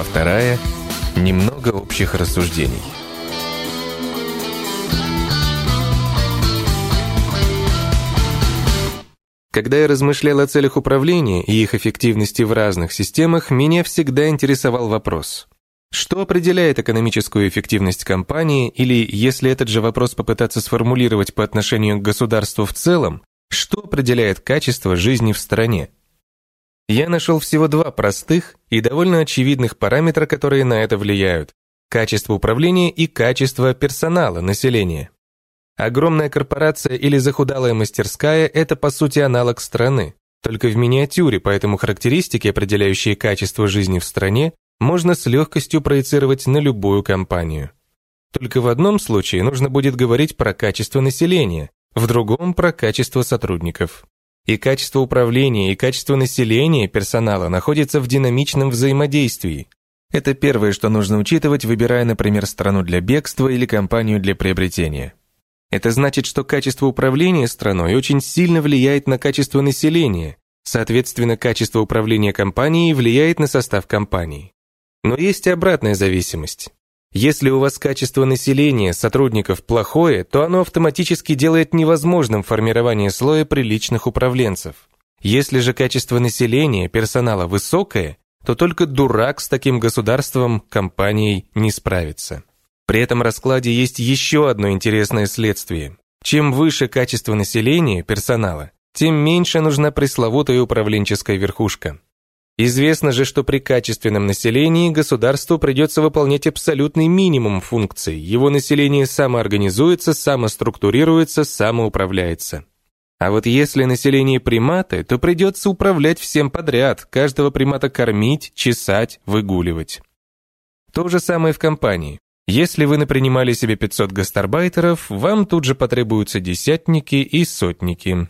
Глава вторая. Немного общих рассуждений. Когда я размышлял о целях управления и их эффективности в разных системах, меня всегда интересовал вопрос. Что определяет экономическую эффективность компании, или, если этот же вопрос попытаться сформулировать по отношению к государству в целом, что определяет качество жизни в стране? Я нашел всего два простых и довольно очевидных параметра, которые на это влияют. Качество управления и качество персонала, населения. Огромная корпорация или захудалая мастерская – это, по сути, аналог страны. Только в миниатюре, поэтому характеристики, определяющие качество жизни в стране, можно с легкостью проецировать на любую компанию. Только в одном случае нужно будет говорить про качество населения, в другом – про качество сотрудников. И качество управления, и качество населения персонала находятся в динамичном взаимодействии. Это первое, что нужно учитывать, выбирая, например, страну для бегства или компанию для приобретения. Это значит, что качество управления страной очень сильно влияет на качество населения, соответственно, качество управления компанией влияет на состав компании. Но есть и обратная зависимость. Если у вас качество населения, сотрудников плохое, то оно автоматически делает невозможным формирование слоя приличных управленцев. Если же качество населения, персонала высокое, то только дурак с таким государством, компанией не справится. При этом раскладе есть еще одно интересное следствие. Чем выше качество населения, персонала, тем меньше нужна пресловутая управленческая верхушка. Известно же, что при качественном населении государству придется выполнять абсолютный минимум функций. Его население самоорганизуется, самоструктурируется, самоуправляется. А вот если население приматы, то придется управлять всем подряд, каждого примата кормить, чесать, выгуливать. То же самое в компании. Если вы напринимали себе 500 гастарбайтеров, вам тут же потребуются десятники и сотники.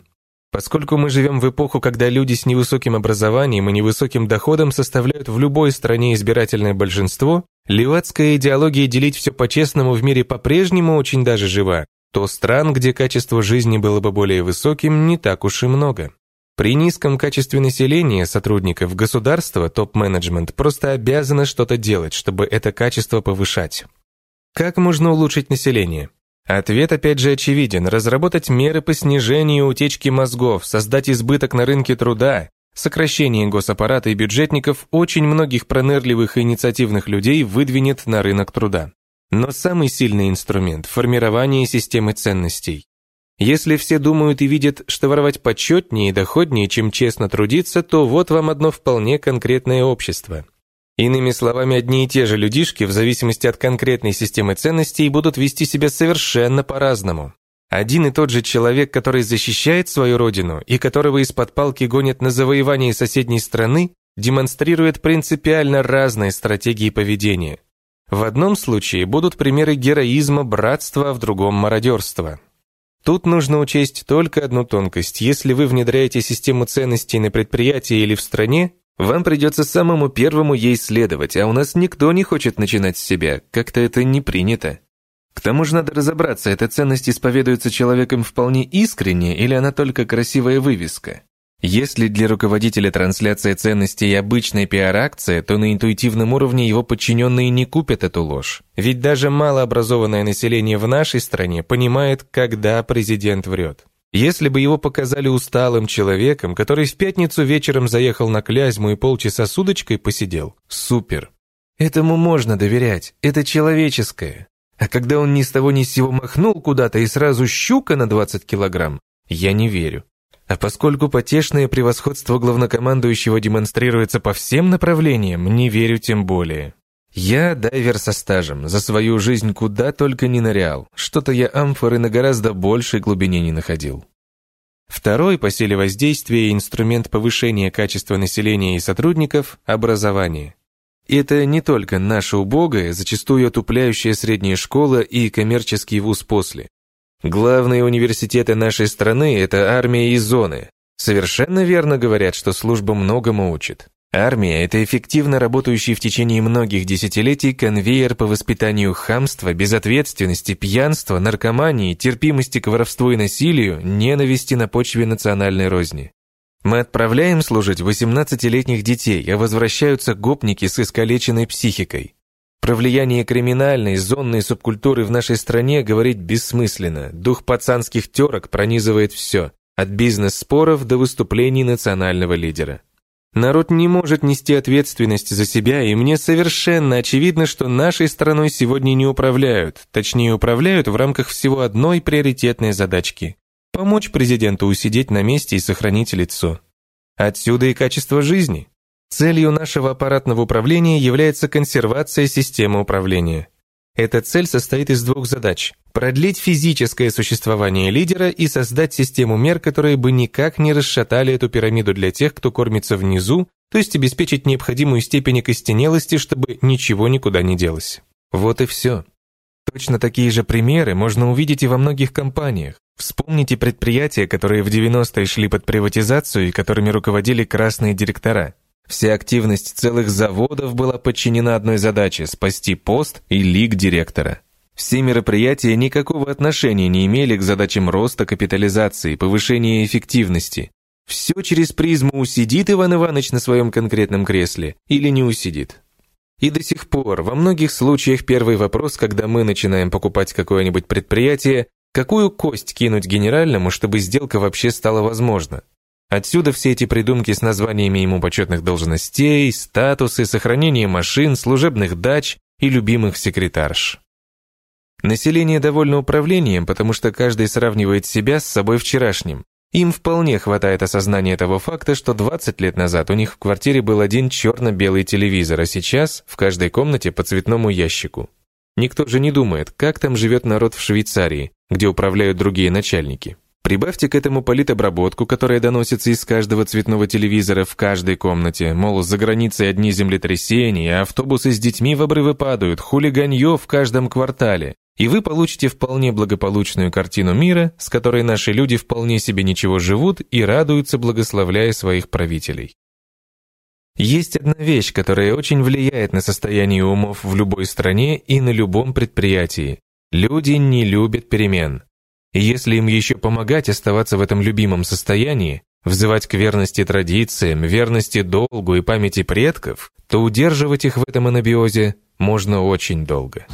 Поскольку мы живем в эпоху, когда люди с невысоким образованием и невысоким доходом составляют в любой стране избирательное большинство, левацкая идеология делить все по-честному в мире по-прежнему очень даже жива, то стран, где качество жизни было бы более высоким, не так уж и много. При низком качестве населения сотрудников государства топ-менеджмент просто обязано что-то делать, чтобы это качество повышать. Как можно улучшить население? Ответ опять же очевиден. Разработать меры по снижению утечки мозгов, создать избыток на рынке труда, сокращение госаппарата и бюджетников очень многих пронырливых и инициативных людей выдвинет на рынок труда. Но самый сильный инструмент – формирование системы ценностей. Если все думают и видят, что воровать почетнее и доходнее, чем честно трудиться, то вот вам одно вполне конкретное общество. Иными словами, одни и те же людишки в зависимости от конкретной системы ценностей будут вести себя совершенно по-разному. Один и тот же человек, который защищает свою родину и которого из-под палки гонят на завоевание соседней страны, демонстрирует принципиально разные стратегии поведения. В одном случае будут примеры героизма, братства, а в другом – мародерства. Тут нужно учесть только одну тонкость. Если вы внедряете систему ценностей на предприятии или в стране, вам придется самому первому ей следовать, а у нас никто не хочет начинать с себя, как-то это не принято. К тому же надо разобраться, эта ценность исповедуется человеком вполне искренне или она только красивая вывеска. Если для руководителя трансляция ценностей обычная пиар-акция, то на интуитивном уровне его подчиненные не купят эту ложь. Ведь даже малообразованное население в нашей стране понимает, когда президент врет. Если бы его показали усталым человеком, который в пятницу вечером заехал на Клязьму и полчаса с удочкой посидел, супер. Этому можно доверять, это человеческое. А когда он ни с того ни с сего махнул куда-то и сразу щука на 20 килограмм, я не верю. А поскольку потешное превосходство главнокомандующего демонстрируется по всем направлениям, не верю тем более. Я дайвер со стажем, за свою жизнь куда только не нырял, что-то я амфоры на гораздо большей глубине не находил. Второй по силе воздействия инструмент повышения качества населения и сотрудников – образование. Это не только наша убогая, зачастую отупляющая средняя школа и коммерческий вуз после. Главные университеты нашей страны – это армия и зоны. Совершенно верно говорят, что служба многому учит. Армия – это эффективно работающий в течение многих десятилетий конвейер по воспитанию хамства, безответственности, пьянства, наркомании, терпимости к воровству и насилию, ненависти на почве национальной розни. Мы отправляем служить 18-летних детей, а возвращаются гопники с искалеченной психикой. Про влияние криминальной, зонной субкультуры в нашей стране говорить бессмысленно. Дух пацанских терок пронизывает все, от бизнес-споров до выступлений национального лидера. Народ не может нести ответственность за себя, и мне совершенно очевидно, что нашей страной сегодня не управляют, точнее управляют в рамках всего одной приоритетной задачки – помочь президенту усидеть на месте и сохранить лицо. Отсюда и качество жизни. Целью нашего аппаратного управления является консервация системы управления. Эта цель состоит из двух задач – продлить физическое существование лидера и создать систему мер, которые бы никак не расшатали эту пирамиду для тех, кто кормится внизу, то есть обеспечить необходимую степень окостенелости, чтобы ничего никуда не делось. Вот и все. Точно такие же примеры можно увидеть и во многих компаниях. Вспомните предприятия, которые в 90-е шли под приватизацию и которыми руководили красные директора. Вся активность целых заводов была подчинена одной задаче – спасти пост и лик директора. Все мероприятия никакого отношения не имели к задачам роста капитализации, повышения эффективности. Все через призму усидит Иван Иванович на своем конкретном кресле или не усидит. И до сих пор во многих случаях первый вопрос, когда мы начинаем покупать какое-нибудь предприятие, какую кость кинуть генеральному, чтобы сделка вообще стала возможна. Отсюда все эти придумки с названиями ему почетных должностей, статусы, сохранение машин, служебных дач и любимых секретарш. Население довольно управлением, потому что каждый сравнивает себя с собой вчерашним. Им вполне хватает осознания того факта, что 20 лет назад у них в квартире был один черно-белый телевизор, а сейчас в каждой комнате по цветному ящику. Никто же не думает, как там живет народ в Швейцарии, где управляют другие начальники. Прибавьте к этому политобработку, которая доносится из каждого цветного телевизора в каждой комнате, мол, за границей одни землетрясения, автобусы с детьми в обрывы падают, хулиганье в каждом квартале. И вы получите вполне благополучную картину мира, с которой наши люди вполне себе ничего живут и радуются, благословляя своих правителей. Есть одна вещь, которая очень влияет на состояние умов в любой стране и на любом предприятии. Люди не любят перемен. И если им еще помогать оставаться в этом любимом состоянии, взывать к верности традициям, верности долгу и памяти предков, то удерживать их в этом анабиозе можно очень долго.